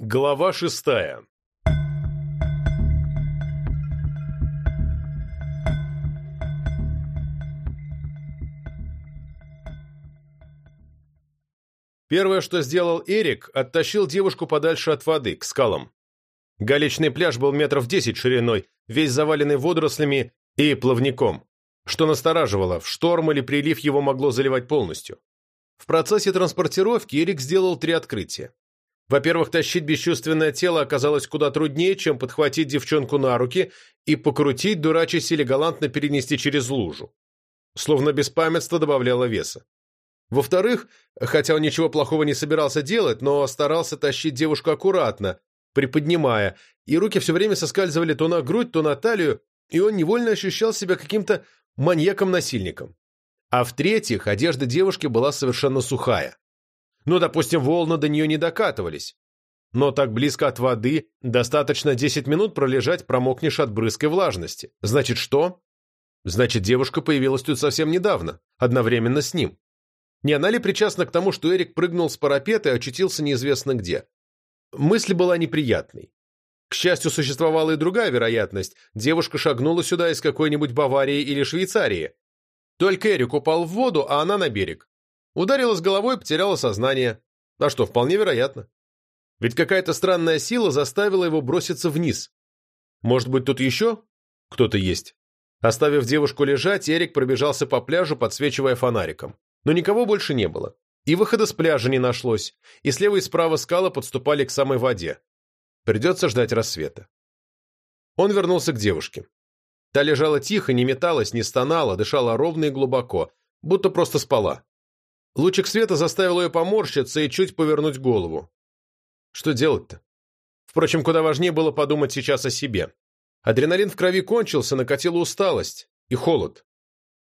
Глава шестая Первое, что сделал Эрик, оттащил девушку подальше от воды, к скалам. Галечный пляж был метров десять шириной, весь заваленный водорослями и плавником, что настораживало, в шторм или прилив его могло заливать полностью. В процессе транспортировки Эрик сделал три открытия. Во-первых, тащить бесчувственное тело оказалось куда труднее, чем подхватить девчонку на руки и покрутить, дурачись или галантно перенести через лужу. Словно беспамятство добавляло веса. Во-вторых, хотя он ничего плохого не собирался делать, но старался тащить девушку аккуратно, приподнимая, и руки все время соскальзывали то на грудь, то на талию, и он невольно ощущал себя каким-то маньяком-насильником. А в-третьих, одежда девушки была совершенно сухая. Ну, допустим, волны до нее не докатывались. Но так близко от воды достаточно 10 минут пролежать промокнешь от брызг и влажности. Значит, что? Значит, девушка появилась тут совсем недавно, одновременно с ним. Не она ли причастна к тому, что Эрик прыгнул с парапета и очутился неизвестно где? Мысль была неприятной. К счастью, существовала и другая вероятность. Девушка шагнула сюда из какой-нибудь Баварии или Швейцарии. Только Эрик упал в воду, а она на берег. Ударилась головой, потеряла сознание. А что, вполне вероятно. Ведь какая-то странная сила заставила его броситься вниз. Может быть, тут еще кто-то есть? Оставив девушку лежать, Эрик пробежался по пляжу, подсвечивая фонариком. Но никого больше не было. И выхода с пляжа не нашлось, и слева и справа скалы подступали к самой воде. Придется ждать рассвета. Он вернулся к девушке. Та лежала тихо, не металась, не стонала, дышала ровно и глубоко, будто просто спала. Лучик света заставил ее поморщиться и чуть повернуть голову. Что делать-то? Впрочем, куда важнее было подумать сейчас о себе. Адреналин в крови кончился, накатила усталость и холод.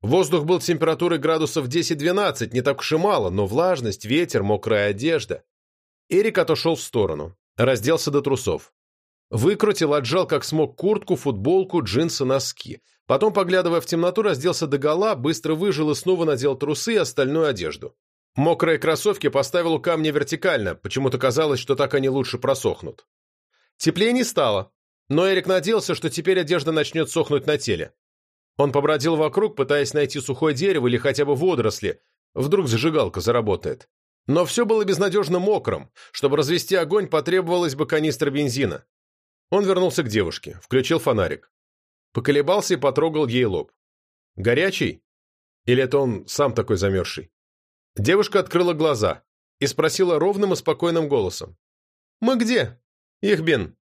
Воздух был температурой градусов 10-12, не так уж и мало, но влажность, ветер, мокрая одежда. Эрик отошел в сторону, разделся до трусов. Выкрутил, отжал как смог куртку, футболку, джинсы, носки. Потом, поглядывая в темноту, разделся догола, быстро выжил и снова надел трусы и остальную одежду. Мокрые кроссовки поставил у камня вертикально, почему-то казалось, что так они лучше просохнут. Теплее не стало, но Эрик надеялся, что теперь одежда начнет сохнуть на теле. Он побродил вокруг, пытаясь найти сухое дерево или хотя бы водоросли, вдруг зажигалка заработает. Но все было безнадежно мокрым, чтобы развести огонь потребовалось бы канистра бензина. Он вернулся к девушке, включил фонарик. Поколебался и потрогал ей лоб. Горячий? Или это он сам такой замерзший? Девушка открыла глаза и спросила ровным и спокойным голосом. «Мы где?» «Ихбин».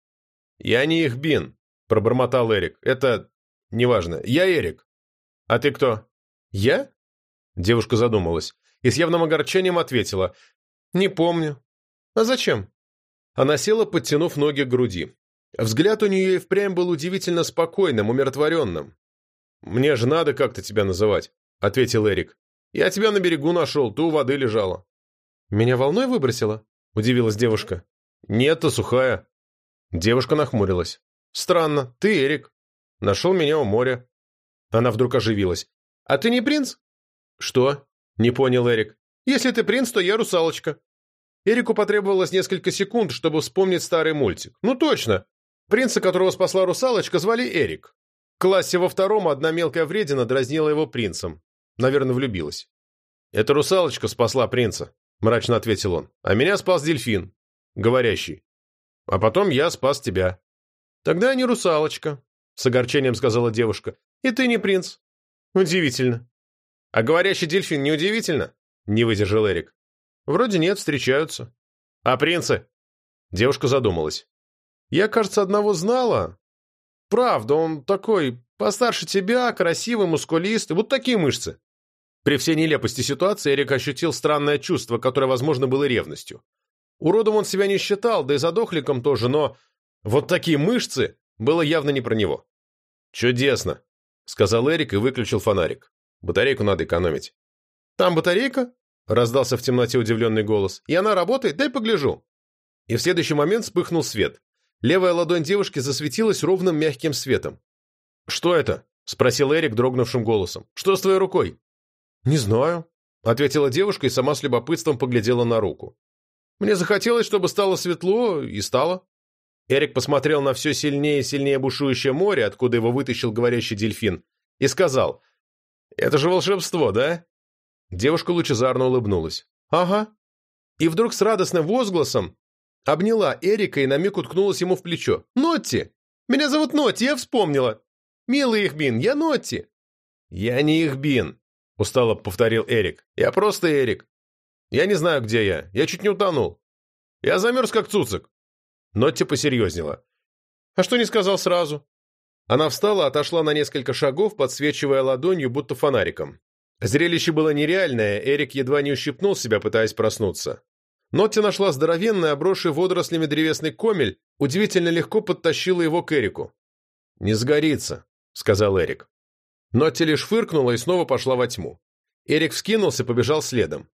«Я не Ихбин», — пробормотал Эрик. «Это «Неважно. Я Эрик». «А ты кто?» «Я?» Девушка задумалась и с явным огорчением ответила. «Не помню». «А зачем?» Она села, подтянув ноги к груди. Взгляд у нее и впрямь был удивительно спокойным, умиротворенным. «Мне же надо как-то тебя называть», — ответил Эрик. «Я тебя на берегу нашел, ты у воды лежала». «Меня волной выбросила?» — удивилась девушка. «Нет, ты сухая». Девушка нахмурилась. «Странно, ты Эрик. Нашел меня у моря». Она вдруг оживилась. «А ты не принц?» «Что?» – не понял Эрик. «Если ты принц, то я русалочка». Эрику потребовалось несколько секунд, чтобы вспомнить старый мультик. «Ну точно! Принца, которого спасла русалочка, звали Эрик. В классе во втором одна мелкая вредина дразнила его принцем. Наверное, влюбилась. «Это русалочка спасла принца», – мрачно ответил он. «А меня спас дельфин, говорящий. А потом я спас тебя». «Тогда не русалочка», с огорчением сказала девушка. «И ты не принц». «Удивительно». «А говорящий дельфин не удивительно?» Не выдержал Эрик. «Вроде нет, встречаются». «А принцы?» Девушка задумалась. «Я, кажется, одного знала. Правда, он такой, постарше тебя, красивый, мускулистый, вот такие мышцы». При всей нелепости ситуации Эрик ощутил странное чувство, которое, возможно, было ревностью. Уродом он себя не считал, да и задохликом тоже, но вот такие мышцы было явно не про него. «Чудесно», — сказал Эрик и выключил фонарик. «Батарейку надо экономить». «Там батарейка?» — раздался в темноте удивленный голос. «И она работает? Дай погляжу». И в следующий момент вспыхнул свет. Левая ладонь девушки засветилась ровным мягким светом. «Что это?» — спросил Эрик дрогнувшим голосом. «Что с твоей рукой?» «Не знаю», — ответила девушка и сама с любопытством поглядела на руку. Мне захотелось, чтобы стало светло, и стало. Эрик посмотрел на все сильнее и сильнее бушующее море, откуда его вытащил говорящий дельфин, и сказал, «Это же волшебство, да?» Девушка лучезарно улыбнулась. «Ага». И вдруг с радостным возгласом обняла Эрика и на миг уткнулась ему в плечо. «Нотти! Меня зовут Нотти, я вспомнила! Милый Ихбин, я Нотти!» «Я не Ихбин», — устало повторил Эрик. «Я просто Эрик. Я не знаю, где я. Я чуть не утонул. Я замерз, как цуцик». Нотти посерьезнела. «А что не сказал сразу?» Она встала, отошла на несколько шагов, подсвечивая ладонью, будто фонариком. Зрелище было нереальное, Эрик едва не ущипнул себя, пытаясь проснуться. Нотти нашла здоровенный, обросший водорослями древесный комель, удивительно легко подтащила его к Эрику. «Не сгорится», — сказал Эрик. Нотти лишь фыркнула и снова пошла во тьму. Эрик вскинулся, побежал следом.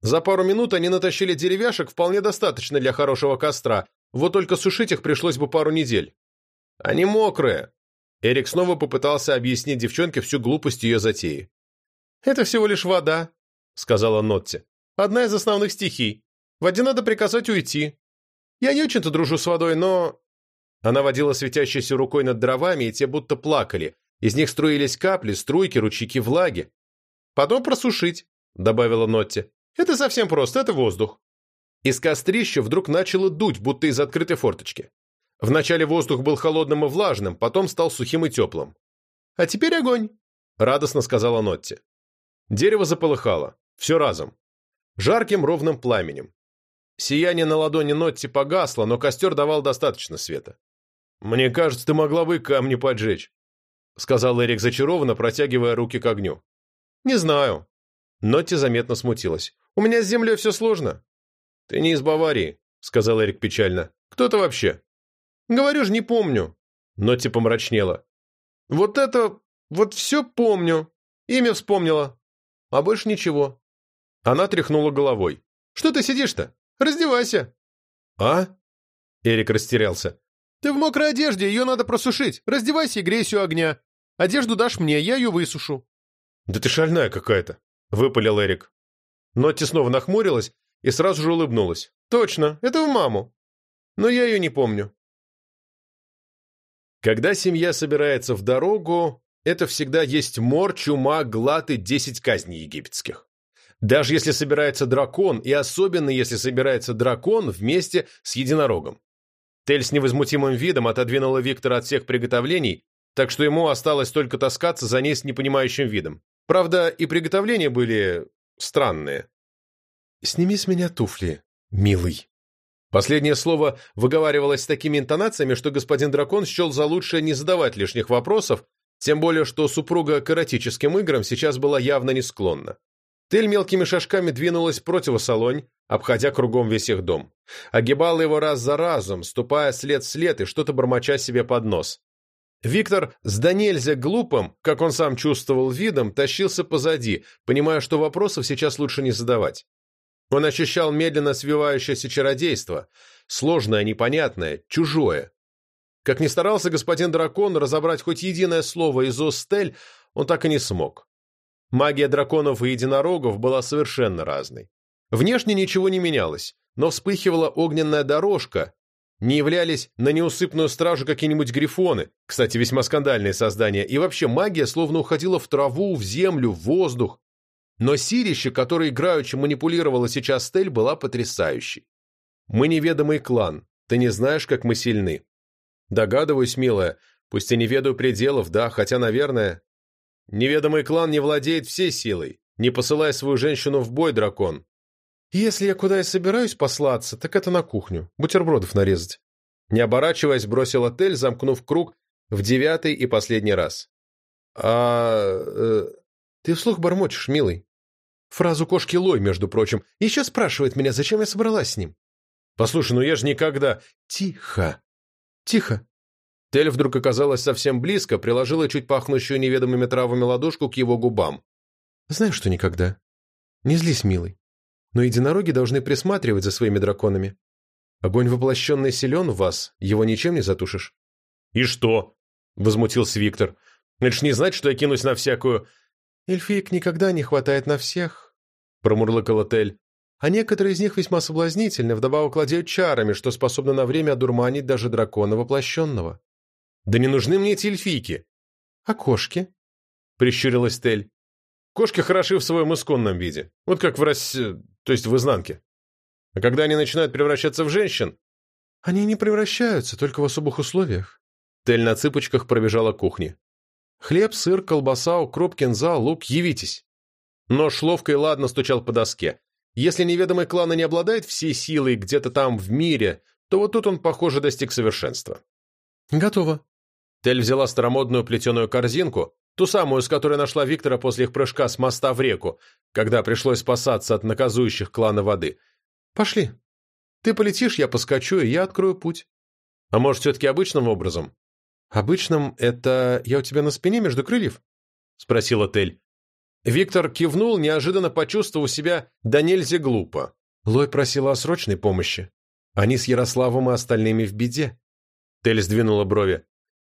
За пару минут они натащили деревяшек вполне достаточно для хорошего костра, вот только сушить их пришлось бы пару недель. «Они мокрые!» Эрик снова попытался объяснить девчонке всю глупость ее затеи. «Это всего лишь вода», — сказала Нотти. «Одна из основных стихий. Воде надо приказать уйти. Я не очень-то дружу с водой, но...» Она водила светящейся рукой над дровами, и те будто плакали. Из них струились капли, струйки, ручейки влаги. «Потом просушить», — добавила Нотти. «Это совсем просто, это воздух». Из кострища вдруг начало дуть, будто из открытой форточки. Вначале воздух был холодным и влажным, потом стал сухим и теплым. «А теперь огонь», — радостно сказала Нотти. Дерево заполыхало. Все разом. Жарким ровным пламенем. Сияние на ладони Нотти погасло, но костер давал достаточно света. «Мне кажется, ты могла бы камни поджечь», — сказал Эрик зачарованно, протягивая руки к огню. «Не знаю». Нотти заметно смутилась. «У меня с землей все сложно». «Ты не из Баварии», — сказал Эрик печально. «Кто ты вообще?» «Говорю же, не помню». Нотти помрачнела. «Вот это... вот все помню. Имя вспомнила. А больше ничего». Она тряхнула головой. «Что ты сидишь-то? Раздевайся». «А?» Эрик растерялся. «Ты в мокрой одежде, ее надо просушить. Раздевайся и грейся у огня. Одежду дашь мне, я ее высушу». «Да ты шальная какая-то», — выпалил Эрик. Нотти снова нахмурилась и сразу же улыбнулась. «Точно, это в маму. Но я ее не помню». Когда семья собирается в дорогу, это всегда есть мор, чума, глад и десять казней египетских. Даже если собирается дракон, и особенно если собирается дракон вместе с единорогом. Тель с невозмутимым видом отодвинула Виктора от всех приготовлений, так что ему осталось только таскаться за ней с непонимающим видом. Правда, и приготовления были странные. «Сними с меня туфли, милый». Последнее слово выговаривалось с такими интонациями, что господин дракон счел за лучшее не задавать лишних вопросов, тем более, что супруга к эротическим играм сейчас была явно не склонна. Тель мелкими шажками двинулась противосолонь, обходя кругом весь их дом. Огибала его раз за разом, ступая след в след и что-то бормоча себе под нос. Виктор с да нельзя глупым, как он сам чувствовал видом, тащился позади, понимая, что вопросов сейчас лучше не задавать. Он ощущал медленно свивающееся чародейство, сложное, непонятное, чужое. Как ни старался господин дракон разобрать хоть единое слово из Остель, он так и не смог. Магия драконов и единорогов была совершенно разной. Внешне ничего не менялось, но вспыхивала огненная дорожка, не являлись на неусыпную стражу какие-нибудь грифоны, кстати, весьма скандальные создания, и вообще магия словно уходила в траву, в землю, в воздух. Но сирище, которое играючи манипулировала сейчас Стель, была потрясающей. «Мы неведомый клан, ты не знаешь, как мы сильны». «Догадываюсь, милая, пусть и не ведаю пределов, да, хотя, наверное...» «Неведомый клан не владеет всей силой, не посылай свою женщину в бой, дракон». «Если я куда и собираюсь послаться, так это на кухню, бутербродов нарезать». Не оборачиваясь, бросил отель, замкнув круг в девятый и последний раз. «А... Э, ты вслух бормочешь, милый?» Фразу кошки Лой, между прочим. Еще спрашивает меня, зачем я собралась с ним. Послушай, ну я же никогда... Тихо. Тихо. Тель вдруг оказалась совсем близко, приложила чуть пахнущую неведомыми травами ладошку к его губам. Знаю, что никогда. Не злись, милый. Но единороги должны присматривать за своими драконами. Огонь воплощенный силен в вас, его ничем не затушишь. «И что?» — возмутился Виктор. «Это ж не знать, что я кинусь на всякую...» «Эльфиек никогда не хватает на всех», — промурлыкала Тель. а некоторые из них весьма соблазнительны, вдобавок владеют чарами, что способны на время одурманить даже дракона воплощенного». «Да не нужны мне эти эльфийки». «А кошки?» — прищурилась Тель. «Кошки хороши в своем исконном виде, вот как в Рос... то есть в изнанке. А когда они начинают превращаться в женщин...» «Они не превращаются, только в особых условиях». Тель на цыпочках пробежала к кухне. «Хлеб, сыр, колбаса, укроп, кинза, лук, явитесь». Нож ловко и ладно стучал по доске. Если неведомый клан и не обладает всей силой где-то там в мире, то вот тут он, похоже, достиг совершенства. «Готово». Тель взяла старомодную плетеную корзинку, ту самую, с которой нашла Виктора после их прыжка с моста в реку, когда пришлось спасаться от наказующих клана воды. «Пошли. Ты полетишь, я поскочу, и я открою путь». «А может, все-таки обычным образом?» «Обычным — это я у тебя на спине между крыльев?» — спросила Тель. Виктор кивнул, неожиданно почувствовав себя да нельзя глупо. Лой просила о срочной помощи. Они с Ярославом и остальными в беде. Тель сдвинула брови.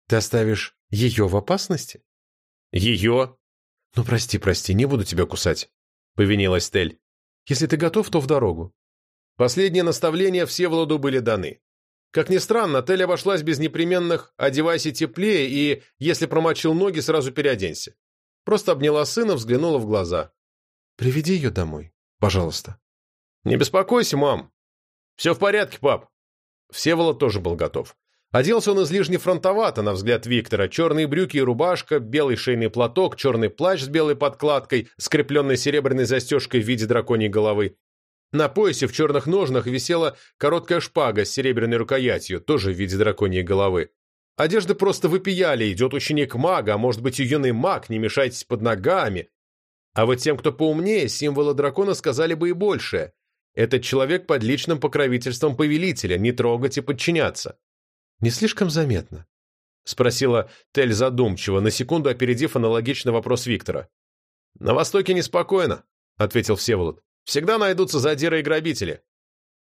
Ты оставишь ее в опасности? Ее? Ну, прости, прости, не буду тебя кусать. Повинилась Тель. Если ты готов, то в дорогу. Последние наставления Всеволоду были даны. Как ни странно, Тель обошлась без непременных «одевайся теплее» и «если промочил ноги, сразу переоденься». Просто обняла сына, взглянула в глаза. «Приведи ее домой, пожалуйста». «Не беспокойся, мам. Все в порядке, пап». Всеволод тоже был готов. Оделся он излишне фронтовато, на взгляд Виктора. Черные брюки и рубашка, белый шейный платок, черный плащ с белой подкладкой, скрепленный серебряной застежкой в виде драконьей головы. На поясе в черных ножнах висела короткая шпага с серебряной рукоятью, тоже в виде драконьей головы. Одежды просто выпияли, идет ученик мага, а может быть и юный маг, не мешайтесь под ногами. А вот тем, кто поумнее, символы дракона сказали бы и большее. Этот человек под личным покровительством повелителя, не трогать и подчиняться. «Не слишком заметно?» — спросила Тель задумчиво, на секунду опередив аналогичный вопрос Виктора. «На Востоке неспокойно», — ответил Всеволод. «Всегда найдутся задиры и грабители.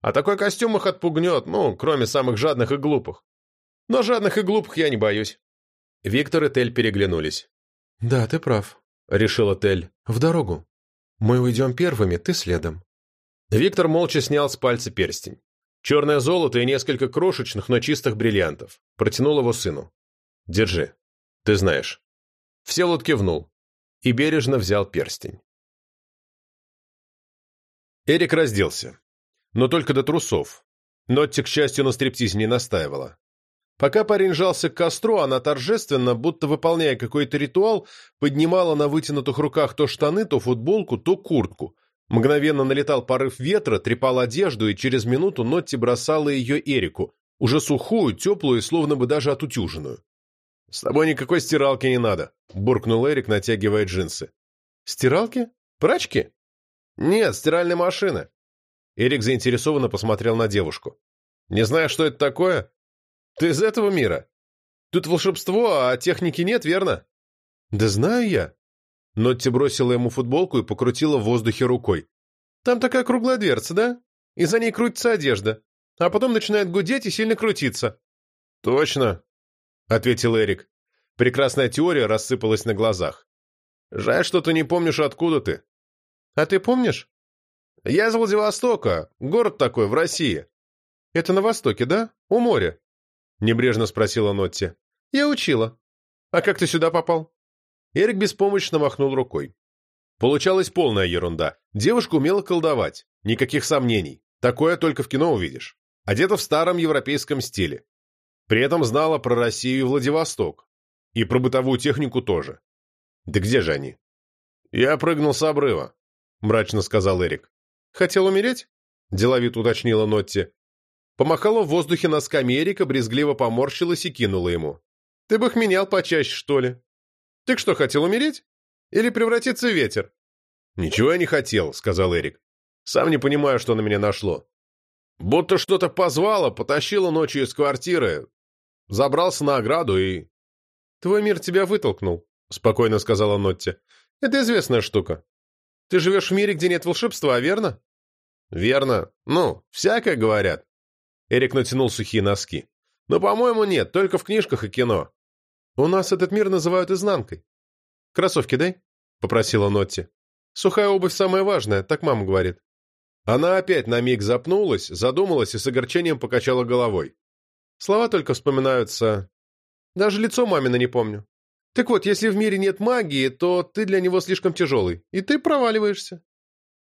А такой костюм их отпугнет, ну, кроме самых жадных и глупых. Но жадных и глупых я не боюсь». Виктор и Тель переглянулись. «Да, ты прав», — решила Тель. «В дорогу. Мы уйдем первыми, ты следом». Виктор молча снял с пальца перстень. Черное золото и несколько крошечных, но чистых бриллиантов. Протянул его сыну. «Держи. Ты знаешь». Всеволод кивнул и бережно взял перстень. Эрик разделся. Но только до трусов. Нотти, к счастью, на стриптизе не настаивала. Пока парень жался к костру, она торжественно, будто выполняя какой-то ритуал, поднимала на вытянутых руках то штаны, то футболку, то куртку. Мгновенно налетал порыв ветра, трепал одежду, и через минуту Нотти бросала ее Эрику, уже сухую, теплую и словно бы даже отутюженную. «С тобой никакой стиралки не надо», — буркнул Эрик, натягивая джинсы. «Стиралки? Прачки?» «Нет, стиральной машины». Эрик заинтересованно посмотрел на девушку. «Не знаешь, что это такое?» Ты из этого мира? Тут волшебство, а техники нет, верно? Да знаю я. Нотти бросила ему футболку и покрутила в воздухе рукой. Там такая круглая дверца, да? И за ней крутится одежда. А потом начинает гудеть и сильно крутиться. Точно, ответил Эрик. Прекрасная теория рассыпалась на глазах. Жаль, что ты не помнишь, откуда ты. А ты помнишь? Я из Владивостока, город такой, в России. Это на востоке, да? У моря. Небрежно спросила Нотти. «Я учила. А как ты сюда попал?» Эрик беспомощно махнул рукой. Получалась полная ерунда. Девушка умела колдовать. Никаких сомнений. Такое только в кино увидишь. Одета в старом европейском стиле. При этом знала про Россию и Владивосток. И про бытовую технику тоже. Да где же они? Я прыгнул с обрыва, мрачно сказал Эрик. Хотел умереть? Деловито уточнила Нотти. Помахала в воздухе носками Эрика, брезгливо поморщилась и кинула ему. «Ты бы их менял почаще, что ли? Ты что, хотел умереть? Или превратиться в ветер?» «Ничего я не хотел», — сказал Эрик. «Сам не понимаю, что на меня нашло. Будто что-то позвало, потащило ночью из квартиры. Забрался на ограду и...» «Твой мир тебя вытолкнул», — спокойно сказала Нотти. «Это известная штука. Ты живешь в мире, где нет волшебства, верно?» «Верно. Ну, всякое говорят. Эрик натянул сухие носки. «Но, по-моему, нет, только в книжках и кино». «У нас этот мир называют изнанкой». «Кроссовки дай», — попросила Нотти. «Сухая обувь самая важная, так мама говорит». Она опять на миг запнулась, задумалась и с огорчением покачала головой. Слова только вспоминаются. Даже лицо мамина не помню. Так вот, если в мире нет магии, то ты для него слишком тяжелый, и ты проваливаешься.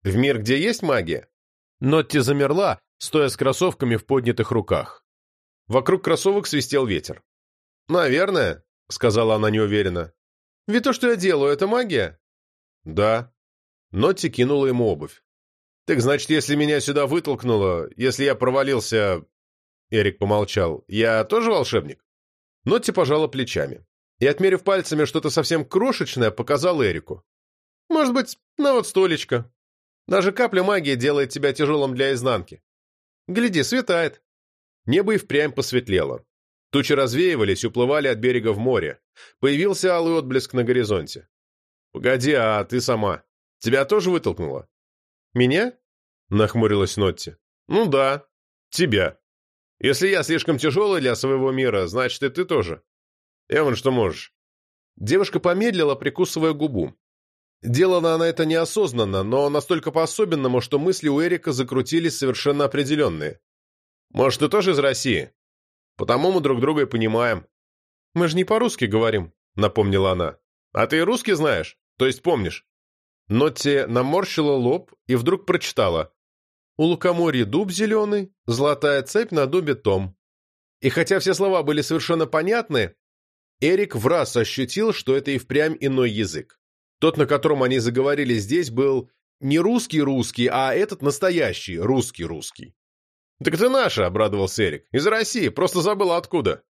В мир, где есть магия? Нотти замерла, стоя с кроссовками в поднятых руках. Вокруг кроссовок свистел ветер. «Наверное», — сказала она неуверенно. «Ведь то, что я делаю, это магия?» «Да». Нотти кинула ему обувь. «Так значит, если меня сюда вытолкнуло, если я провалился...» Эрик помолчал. «Я тоже волшебник?» Нотти пожала плечами и, отмерив пальцами что-то совсем крошечное, показал Эрику. «Может быть, на вот столечко. Даже капля магии делает тебя тяжелым для изнанки. Гляди, светает». Небо и впрямь посветлело. Тучи развеивались, уплывали от берега в море. Появился алый отблеск на горизонте. «Погоди, а ты сама? Тебя тоже вытолкнуло?» «Меня?» — нахмурилась Нотти. «Ну да, тебя. Если я слишком тяжелый для своего мира, значит и ты тоже. Эван, что можешь?» Девушка помедлила, прикусывая губу. Делала она это неосознанно, но настолько по-особенному, что мысли у Эрика закрутились совершенно определенные. «Может, ты тоже из России? Потому мы друг друга и понимаем». «Мы же не по-русски говорим», — напомнила она. «А ты и русский знаешь? То есть помнишь?» Нотти наморщила лоб и вдруг прочитала. «У лукоморья дуб зеленый, золотая цепь на дубе том». И хотя все слова были совершенно понятны, Эрик в раз ощутил, что это и впрямь иной язык. Тот, на котором они заговорили здесь, был не русский-русский, а этот настоящий русский-русский. «Так ты наша!» — обрадовался Эрик. «Из России, просто забыла откуда».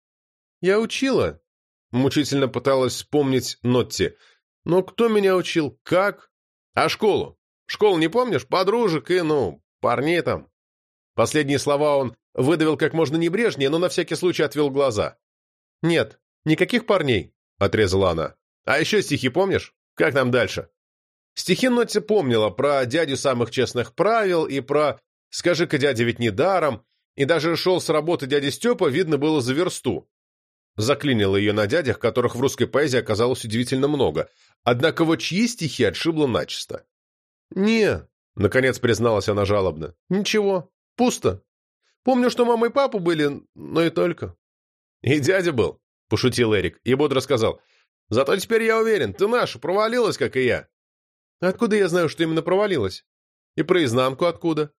«Я учила», — мучительно пыталась вспомнить Нотти. «Но кто меня учил? Как?» А школу? Школу не помнишь? Подружек и, ну, парней там. Последние слова он выдавил как можно небрежнее, но на всякий случай отвел глаза. «Нет, никаких парней», — отрезала она. «А еще стихи помнишь? Как нам дальше?» Стихи Нотти помнила про дядю самых честных правил и про «Скажи-ка, дядя, ведь не даром», и даже шел с работы дядя Степа, видно было за версту. Заклинило ее на дядях, которых в русской поэзии оказалось удивительно много, Однако вот чьи стихи отшибло начисто. «Не», — наконец призналась она жалобно, — «ничего, пусто. Помню, что мама и папа были, но и только». «И дядя был», — пошутил Эрик, и бодро сказал, «Зато теперь я уверен, ты наша, провалилась, как и я». «Откуда я знаю, что именно провалилась? И про изнанку откуда?»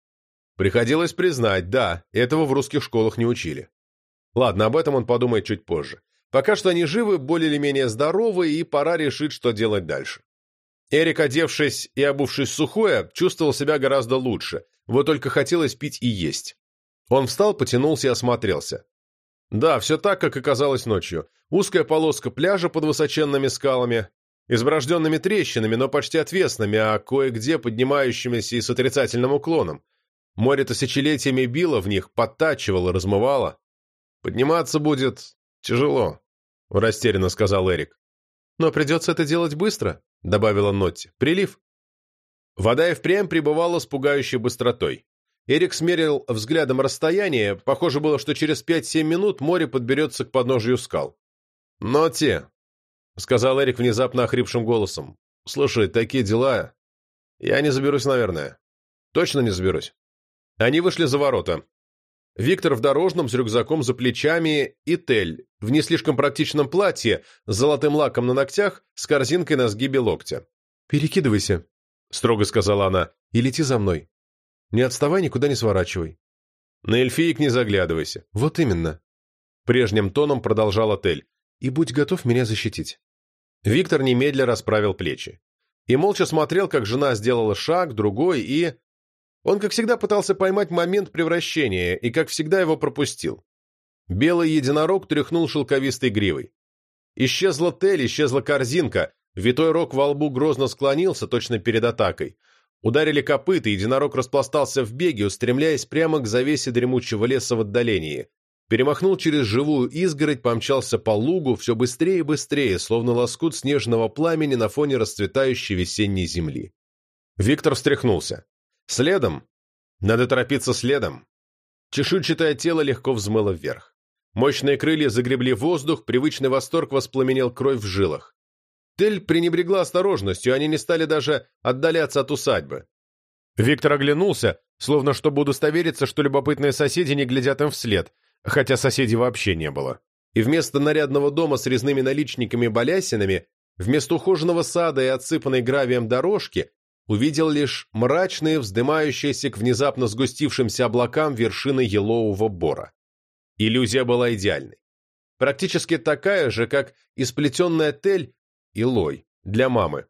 Приходилось признать, да, этого в русских школах не учили. Ладно, об этом он подумает чуть позже. Пока что они живы, более или менее здоровы, и пора решить, что делать дальше. Эрик, одевшись и обувшись сухое, чувствовал себя гораздо лучше, вот только хотелось пить и есть. Он встал, потянулся и осмотрелся. Да, все так, как казалось ночью. Узкая полоска пляжа под высоченными скалами, изброжденными трещинами, но почти отвесными, а кое-где поднимающимися и с отрицательным уклоном. Море тысячелетиями било в них, подтачивало, размывало. Подниматься будет тяжело. — растерянно сказал Эрик. «Но придется это делать быстро», — добавила Нотти. «Прилив». Вода и впрямь пребывала с пугающей быстротой. Эрик смерил взглядом расстояние, похоже было, что через пять-семь минут море подберется к подножию скал. «Нотти», — сказал Эрик внезапно охрипшим голосом, — «слушай, такие дела... Я не заберусь, наверное. Точно не заберусь». Они вышли за ворота. Виктор в дорожном с рюкзаком за плечами и Тель в не слишком практичном платье с золотым лаком на ногтях с корзинкой на сгибе локтя. «Перекидывайся», — строго сказала она, — «и лети за мной. Не отставай, никуда не сворачивай». «На эльфиек не заглядывайся». «Вот именно». Прежним тоном продолжал отель. «И будь готов меня защитить». Виктор немедля расправил плечи. И молча смотрел, как жена сделала шаг, другой, и... Он, как всегда, пытался поймать момент превращения и, как всегда, его пропустил. Белый единорог тряхнул шелковистой гривой. Исчезла тель, исчезла корзинка, витой рог во лбу грозно склонился, точно перед атакой. Ударили копыта, единорог распластался в беге, устремляясь прямо к завесе дремучего леса в отдалении. Перемахнул через живую изгородь, помчался по лугу, все быстрее и быстрее, словно лоскут снежного пламени на фоне расцветающей весенней земли. Виктор встряхнулся. Следом. Надо торопиться следом. Чешуйчатое тело легко взмыло вверх. Мощные крылья загребли воздух, привычный восторг воспламенел кровь в жилах. Тель пренебрегла осторожностью, они не стали даже отдаляться от усадьбы. Виктор оглянулся, словно чтобы удостовериться, что любопытные соседи не глядят им вслед, хотя соседей вообще не было. И вместо нарядного дома с резными наличниками и балясинами, вместо ухоженного сада и отсыпанной гравием дорожки, увидел лишь мрачные, вздымающиеся к внезапно сгустившимся облакам вершины елового бора. Иллюзия была идеальной. Практически такая же, как исплетенная тель и лой для мамы.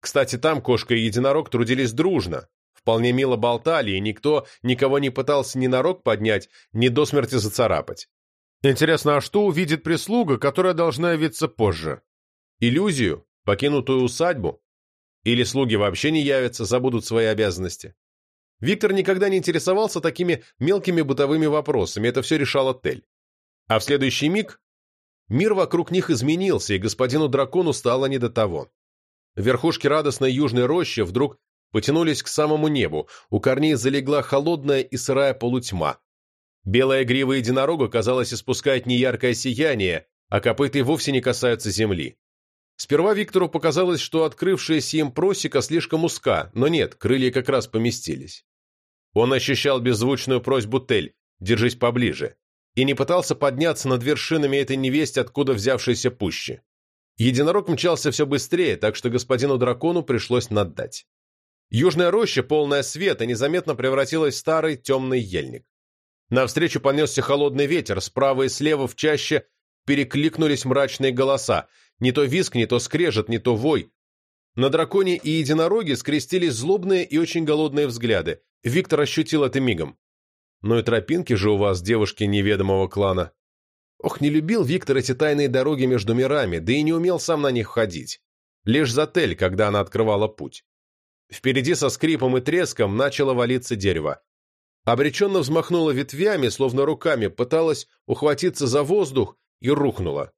Кстати, там кошка и единорог трудились дружно, вполне мило болтали, и никто никого не пытался ни на рог поднять, ни до смерти зацарапать. Интересно, а что увидит прислуга, которая должна явиться позже? Иллюзию? Покинутую усадьбу? Или слуги вообще не явятся, забудут свои обязанности? Виктор никогда не интересовался такими мелкими бытовыми вопросами, это все решал отель. А в следующий миг мир вокруг них изменился, и господину дракону стало не до того. Верхушки радостной южной рощи вдруг потянулись к самому небу, у корней залегла холодная и сырая полутьма. Белая грива единорога, казалось, испускает неяркое сияние, а копыты вовсе не касаются земли. Сперва Виктору показалось, что открывшаяся им просека слишком узка, но нет, крылья как раз поместились. Он ощущал беззвучную просьбу Тель «держись поближе» и не пытался подняться над вершинами этой невесть, откуда взявшейся пущи. Единорог мчался все быстрее, так что господину дракону пришлось наддать. Южная роща, полная света, незаметно превратилась в старый темный ельник. Навстречу понесся холодный ветер, справа и слева в чаще перекликнулись мрачные голоса, не то виск, не то скрежет, не то вой. На драконе и единороге скрестились злобные и очень голодные взгляды. Виктор ощутил это мигом. «Ну и тропинки же у вас, девушки неведомого клана». Ох, не любил Виктор эти тайные дороги между мирами, да и не умел сам на них ходить. Лишь за тель, когда она открывала путь. Впереди со скрипом и треском начало валиться дерево. Обреченно взмахнула ветвями, словно руками, пыталась ухватиться за воздух и рухнула.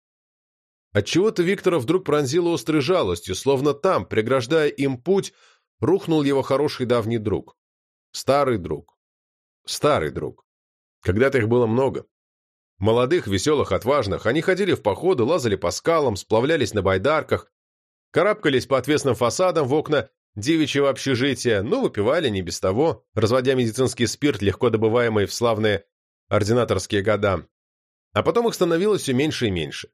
Отчего-то Виктора вдруг пронзило острой жалостью, словно там, преграждая им путь, рухнул его хороший давний друг. Старый друг. Старый друг. Когда-то их было много. Молодых, веселых, отважных, они ходили в походы, лазали по скалам, сплавлялись на байдарках, карабкались по отвесным фасадам в окна девичьего общежития, но выпивали не без того, разводя медицинский спирт, легко добываемый в славные ординаторские года. А потом их становилось все меньше и меньше.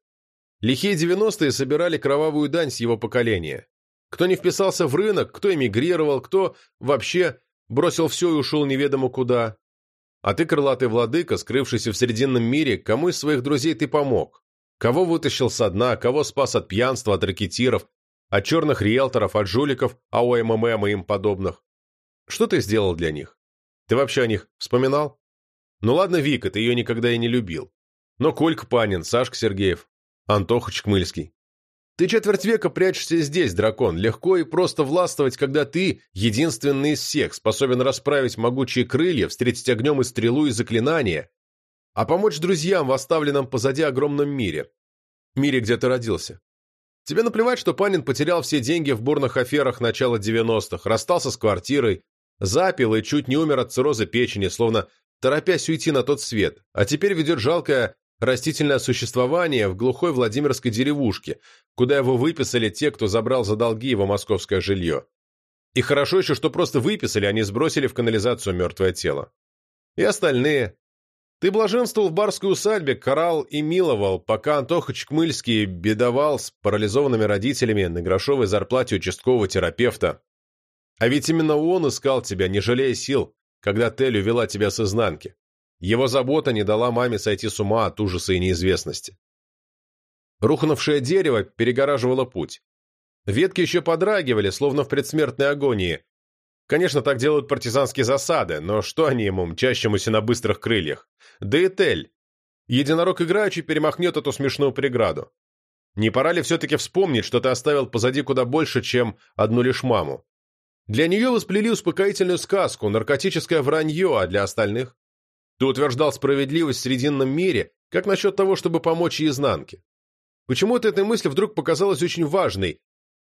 Лихие девяностые собирали кровавую дань с его поколения. Кто не вписался в рынок, кто эмигрировал, кто вообще бросил все и ушел неведомо куда. А ты, крылатый владыка, скрывшийся в Срединном мире, кому из своих друзей ты помог? Кого вытащил со дна, кого спас от пьянства, от ракетиров, от черных риэлторов, от жуликов, АОММ и им подобных? Что ты сделал для них? Ты вообще о них вспоминал? Ну ладно, Вика, ты ее никогда и не любил. Но Колька Панин, Сашка Сергеев, Антоха Чкмыльский. Ты четверть века прячешься здесь, дракон. Легко и просто властвовать, когда ты, единственный из всех, способен расправить могучие крылья, встретить огнем и стрелу и заклинания, а помочь друзьям в оставленном позади огромном мире. Мире, где ты родился. Тебе наплевать, что Панин потерял все деньги в бурных аферах начала 90-х, расстался с квартирой, запил и чуть не умер от цирроза печени, словно торопясь уйти на тот свет, а теперь ведет жалкое растительное существование в глухой Владимирской деревушке, куда его выписали те, кто забрал за долги его московское жилье. И хорошо еще, что просто выписали, а не сбросили в канализацию мертвое тело. И остальные. Ты блаженствовал в барской усадьбе, карал и миловал, пока Антоха Чкмыльский бедовал с парализованными родителями на грошовой зарплате участкового терапевта. А ведь именно он искал тебя, не жалея сил, когда Тель увела тебя с изнанки. Его забота не дала маме сойти с ума от ужаса и неизвестности. Рухнувшее дерево перегораживало путь. Ветки еще подрагивали, словно в предсмертной агонии. Конечно, так делают партизанские засады, но что они ему, мчащемуся на быстрых крыльях? Да и Тель. Единорог играючи перемахнет эту смешную преграду. Не пора ли все-таки вспомнить, что ты оставил позади куда больше, чем одну лишь маму? Для нее восплели успокоительную сказку, наркотическое вранье, а для остальных? Ты утверждал справедливость в Срединном мире, как насчет того, чтобы помочь изнанке? Почему-то эта мысль вдруг показалась очень важной.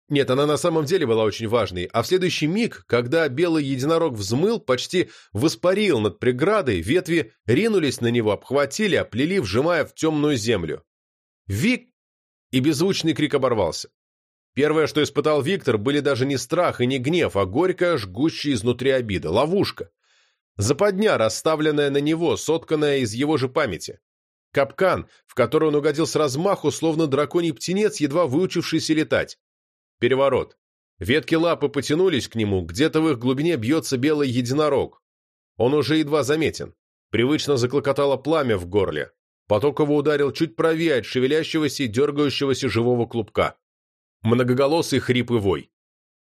Нет, она на самом деле была очень важной, а в следующий миг, когда белый единорог взмыл, почти воспарил над преградой, ветви ринулись на него, обхватили, оплели, вжимая в темную землю. Вик! И беззвучный крик оборвался. Первое, что испытал Виктор, были даже не страх и не гнев, а горькая, жгущая изнутри обида. Ловушка. Западня, расставленная на него, сотканная из его же памяти. Капкан, в который он угодил с размаху, словно драконий птенец, едва выучившийся летать. Переворот. Ветки лапы потянулись к нему, где-то в их глубине бьется белый единорог. Он уже едва заметен. Привычно заклокотало пламя в горле. Поток его ударил чуть правее от шевелящегося и дергающегося живого клубка. Многоголосый хрип и вой.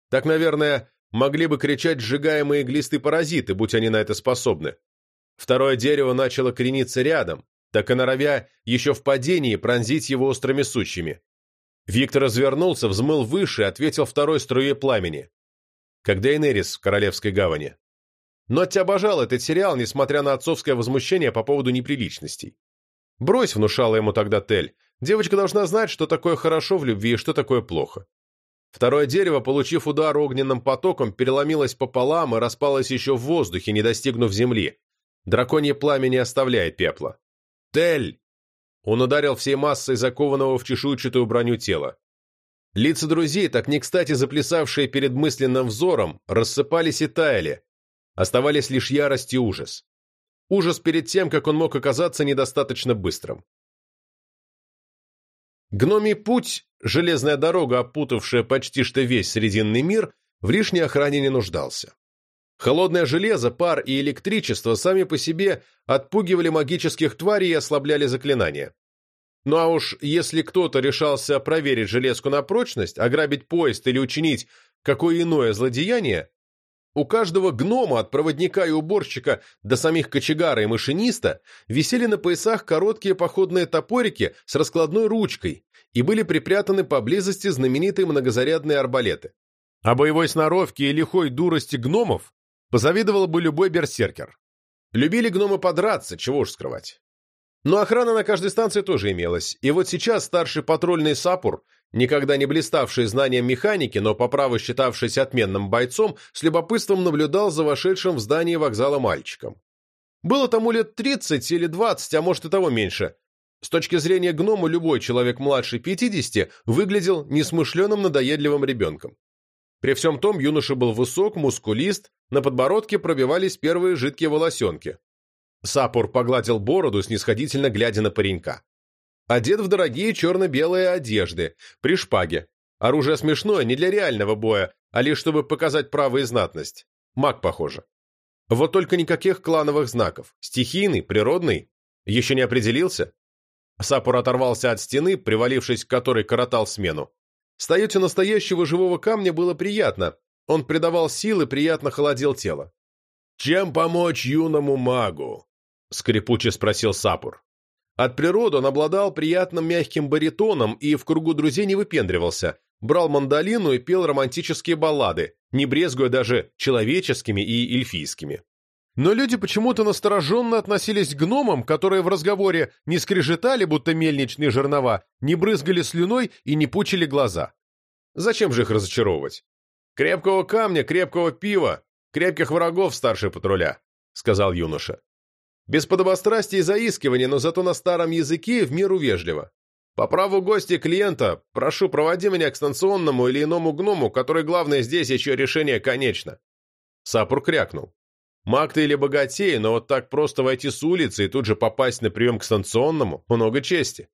Так, наверное, могли бы кричать сжигаемые глисты паразиты, будь они на это способны. Второе дерево начало крениться рядом, так и норовя еще в падении пронзить его острыми сучьями. Виктор развернулся, взмыл выше ответил второй струе пламени. Как Дейнерис в Королевской гавани. Нотти обожал этот сериал, несмотря на отцовское возмущение по поводу неприличностей. «Брось», — внушала ему тогда Тель, — «девочка должна знать, что такое хорошо в любви и что такое плохо». Второе дерево, получив удар огненным потоком, переломилось пополам и распалось еще в воздухе, не достигнув земли. Драконье пламя не оставляет пепла. «Тель!» Он ударил всей массой закованного в чешуйчатую броню тела. Лица друзей, так не кстати заплясавшие перед мысленным взором, рассыпались и таяли. Оставались лишь ярость и ужас. Ужас перед тем, как он мог оказаться недостаточно быстрым. Гномий путь, железная дорога, опутавшая почти что весь Срединный мир, в лишней охране не нуждался. Холодное железо, пар и электричество сами по себе отпугивали магических тварей и ослабляли заклинания. Ну а уж если кто-то решался проверить железку на прочность, ограбить поезд или учинить какое иное злодеяние, у каждого гнома, от проводника и уборщика до самих кочегара и машиниста, висели на поясах короткие походные топорики с раскладной ручкой и были припрятаны поблизости знаменитые многозарядные арбалеты. О боевой сноровке и лихой дурости гномов Позавидовал бы любой берсеркер. Любили гномы подраться, чего уж скрывать. Но охрана на каждой станции тоже имелась, и вот сейчас старший патрульный сапур, никогда не блиставший знанием механики, но по праву считавшийся отменным бойцом, с любопытством наблюдал за вошедшим в здание вокзала мальчиком. Было тому лет 30 или 20, а может и того меньше. С точки зрения гнома любой человек младше 50 выглядел несмышленым надоедливым ребенком. При всем том юноша был высок, мускулист, на подбородке пробивались первые жидкие волосенки. Сапур погладил бороду, снисходительно глядя на паренька. Одет в дорогие черно-белые одежды, при шпаге. Оружие смешное не для реального боя, а лишь чтобы показать право и знатность. Маг, похоже. Вот только никаких клановых знаков. Стихийный, природный. Еще не определился? Сапур оторвался от стены, привалившись к которой коротал смену. Стоять у настоящего живого камня было приятно. Он придавал силы, приятно холодил тело. «Чем помочь юному магу?» — скрипуче спросил Сапур. От природы он обладал приятным мягким баритоном и в кругу друзей не выпендривался, брал мандолину и пел романтические баллады, не брезгуя даже человеческими и эльфийскими. Но люди почему-то настороженно относились к гномам, которые в разговоре не скрежетали, будто мельничные жернова, не брызгали слюной и не пучили глаза. Зачем же их разочаровывать? Крепкого камня, крепкого пива, крепких врагов старше патруля, сказал юноша. Без подобострастия и заискивания, но зато на старом языке в меру вежливо. По праву гостя клиента, прошу, проводи меня к станционному или иному гному, который, главное, здесь еще решение конечно. Сапур крякнул. Маг ты или богатей, но вот так просто войти с улицы и тут же попасть на прием к станционному – много чести.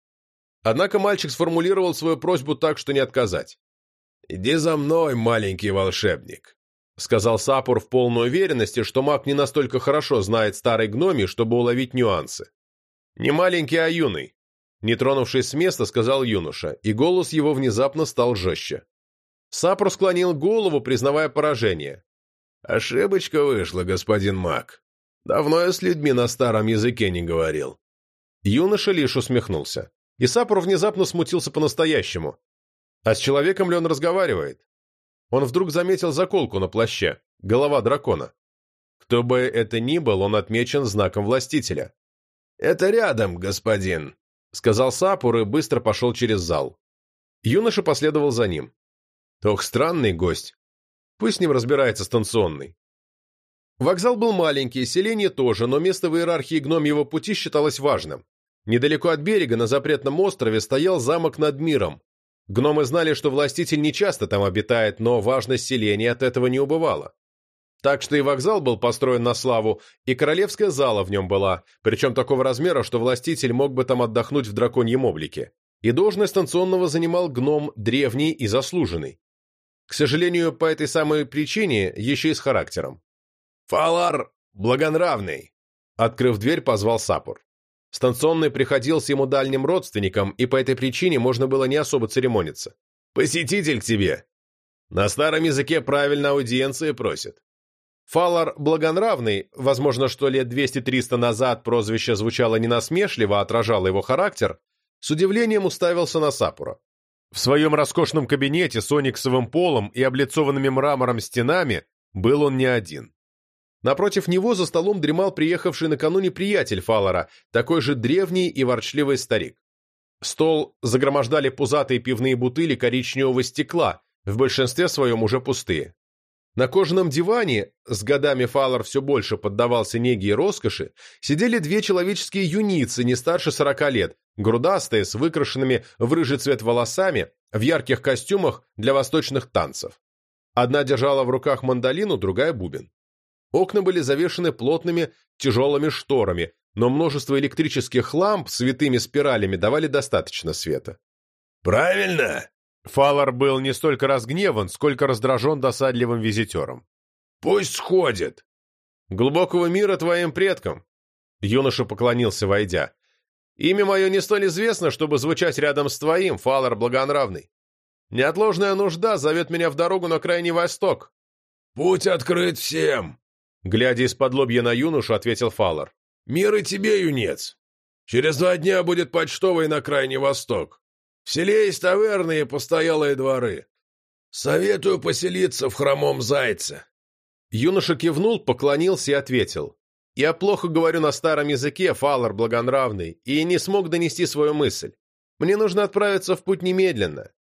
Однако мальчик сформулировал свою просьбу так, что не отказать. «Иди за мной, маленький волшебник», — сказал Сапур в полной уверенности, что маг не настолько хорошо знает старый гноми, чтобы уловить нюансы. «Не маленький, а юный», — не тронувшись с места, сказал юноша, и голос его внезапно стал жестче. Сапур склонил голову, признавая поражение. «Ошибочка вышла, господин маг. Давно я с людьми на старом языке не говорил». Юноша лишь усмехнулся. И Сапур внезапно смутился по-настоящему. А с человеком ли он разговаривает? Он вдруг заметил заколку на плаще, голова дракона. Кто бы это ни был, он отмечен знаком властителя. «Это рядом, господин», — сказал Сапур и быстро пошел через зал. Юноша последовал за ним. Ох, странный гость. Пусть с ним разбирается станционный. Вокзал был маленький, селение тоже, но место в иерархии гномьего пути считалось важным. Недалеко от берега, на запретном острове, стоял замок над миром. Гномы знали, что властитель не часто там обитает, но важность селения от этого не убывала. Так что и вокзал был построен на славу, и королевская зала в нем была, причем такого размера, что властитель мог бы там отдохнуть в драконьем облике. И должность станционного занимал гном древний и заслуженный. К сожалению, по этой самой причине еще и с характером. «Фалар благонравный!» Открыв дверь, позвал Сапур. Станционный приходился ему дальним родственником, и по этой причине можно было не особо церемониться. «Посетитель к тебе!» На старом языке правильно аудиенции просит. Фалар Благонравный, возможно, что лет 200-300 назад прозвище звучало не насмешливо, а отражало его характер, с удивлением уставился на Сапура. В своем роскошном кабинете с ониксовым полом и облицованными мрамором стенами был он не один. Напротив него за столом дремал приехавший накануне приятель Фалара, такой же древний и ворчливый старик. Стол загромождали пузатые пивные бутыли коричневого стекла, в большинстве своем уже пустые. На кожаном диване, с годами Фалар все больше поддавался неге и роскоши, сидели две человеческие юницы не старше сорока лет, грудастые, с выкрашенными в рыжий цвет волосами, в ярких костюмах для восточных танцев. Одна держала в руках мандолину, другая – бубен. Окна были завешены плотными тяжелыми шторами, но множество электрических ламп с витыми спиралями давали достаточно света. «Правильно!» Фалар был не столько разгневан, сколько раздражен досадливым визитером. «Пусть сходит!» «Глубокого мира твоим предкам!» Юноша поклонился, войдя. «Имя мое не столь известно, чтобы звучать рядом с твоим, Фалар Благонравный. Неотложная нужда зовет меня в дорогу на Крайний Восток». «Путь открыт всем!» Глядя из-под лобья на юношу, ответил Фалар. «Мир и тебе, юнец! Через два дня будет почтовый на Крайний Восток. В селе есть таверны и постоялые дворы. Советую поселиться в хромом зайце». Юноша кивнул, поклонился и ответил. «Я плохо говорю на старом языке, Фалар благонравный, и не смог донести свою мысль. Мне нужно отправиться в путь немедленно.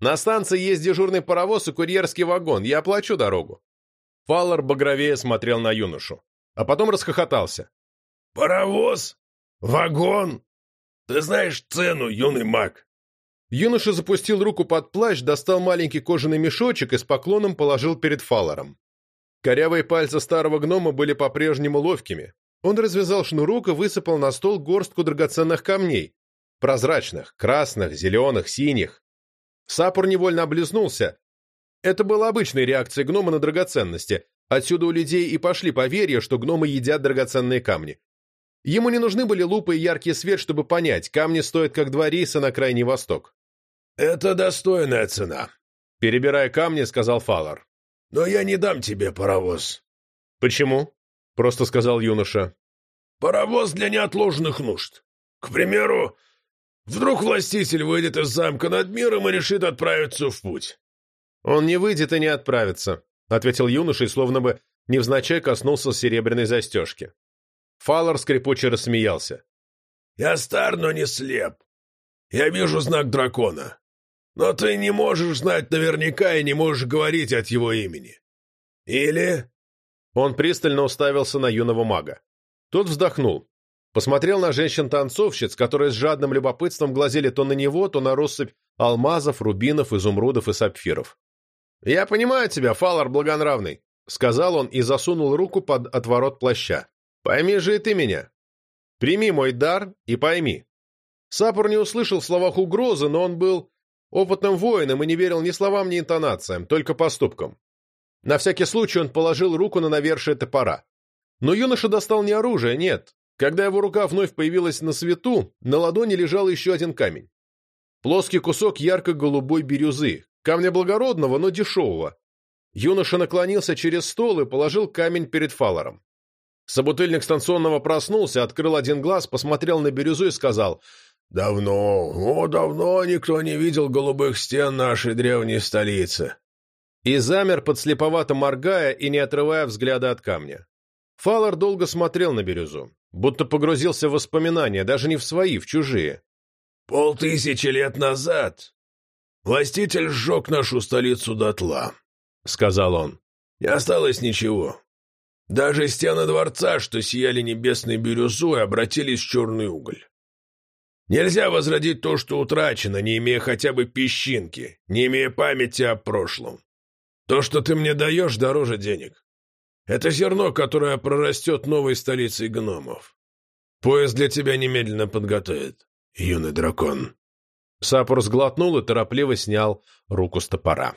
На станции есть дежурный паровоз и курьерский вагон, я оплачу дорогу». Фалар багровее смотрел на юношу, а потом расхохотался. «Паровоз? Вагон? Ты знаешь цену, юный маг?» Юноша запустил руку под плащ, достал маленький кожаный мешочек и с поклоном положил перед Фалором. Корявые пальцы старого гнома были по-прежнему ловкими. Он развязал шнурок и высыпал на стол горстку драгоценных камней. Прозрачных, красных, зеленых, синих. Сапур невольно облизнулся. Это была обычной реакцией гнома на драгоценности. Отсюда у людей и пошли поверья, что гномы едят драгоценные камни. Ему не нужны были лупы и яркий свет, чтобы понять, камни стоят как два рейса на Крайний Восток. «Это достойная цена», — перебирая камни, сказал Фалар. «Но я не дам тебе паровоз». «Почему?» — просто сказал юноша. «Паровоз для неотложных нужд. К примеру, вдруг властитель выйдет из замка над миром и решит отправиться в путь». «Он не выйдет и не отправится», — ответил юноша и словно бы невзначай коснулся серебряной застежки. Фалар скрипуче рассмеялся. «Я стар, но не слеп. Я вижу знак дракона. Но ты не можешь знать наверняка и не можешь говорить от его имени. Или...» Он пристально уставился на юного мага. Тот вздохнул. Посмотрел на женщин-танцовщиц, которые с жадным любопытством глазели то на него, то на россыпь алмазов, рубинов, изумрудов и сапфиров. «Я понимаю тебя, Фалар Благонравный», — сказал он и засунул руку под отворот плаща. «Пойми же и ты меня. Прими мой дар и пойми». Сапур не услышал в словах угрозы, но он был опытным воином и не верил ни словам, ни интонациям, только поступкам. На всякий случай он положил руку на навершие топора. Но юноша достал не оружие, нет. Когда его рука вновь появилась на свету, на ладони лежал еще один камень. Плоский кусок ярко-голубой бирюзы, камня благородного, но дешевого. Юноша наклонился через стол и положил камень перед фалором. Собутыльник станционного проснулся, открыл один глаз, посмотрел на бирюзу и сказал «Давно, о, давно никто не видел голубых стен нашей древней столицы». И замер, подслеповато моргая и не отрывая взгляда от камня. Фалар долго смотрел на бирюзу, будто погрузился в воспоминания, даже не в свои, в чужие. «Полтысячи лет назад властитель сжег нашу столицу дотла», — сказал он. «Не осталось ничего. Даже стены дворца, что сияли небесной бирюзой, обратились в черный уголь. Нельзя возродить то, что утрачено, не имея хотя бы песчинки, не имея памяти о прошлом. То, что ты мне даешь, дороже денег. Это зерно, которое прорастет новой столицей гномов. Поезд для тебя немедленно подготовит, юный дракон. Сапур сглотнул и торопливо снял руку с топора.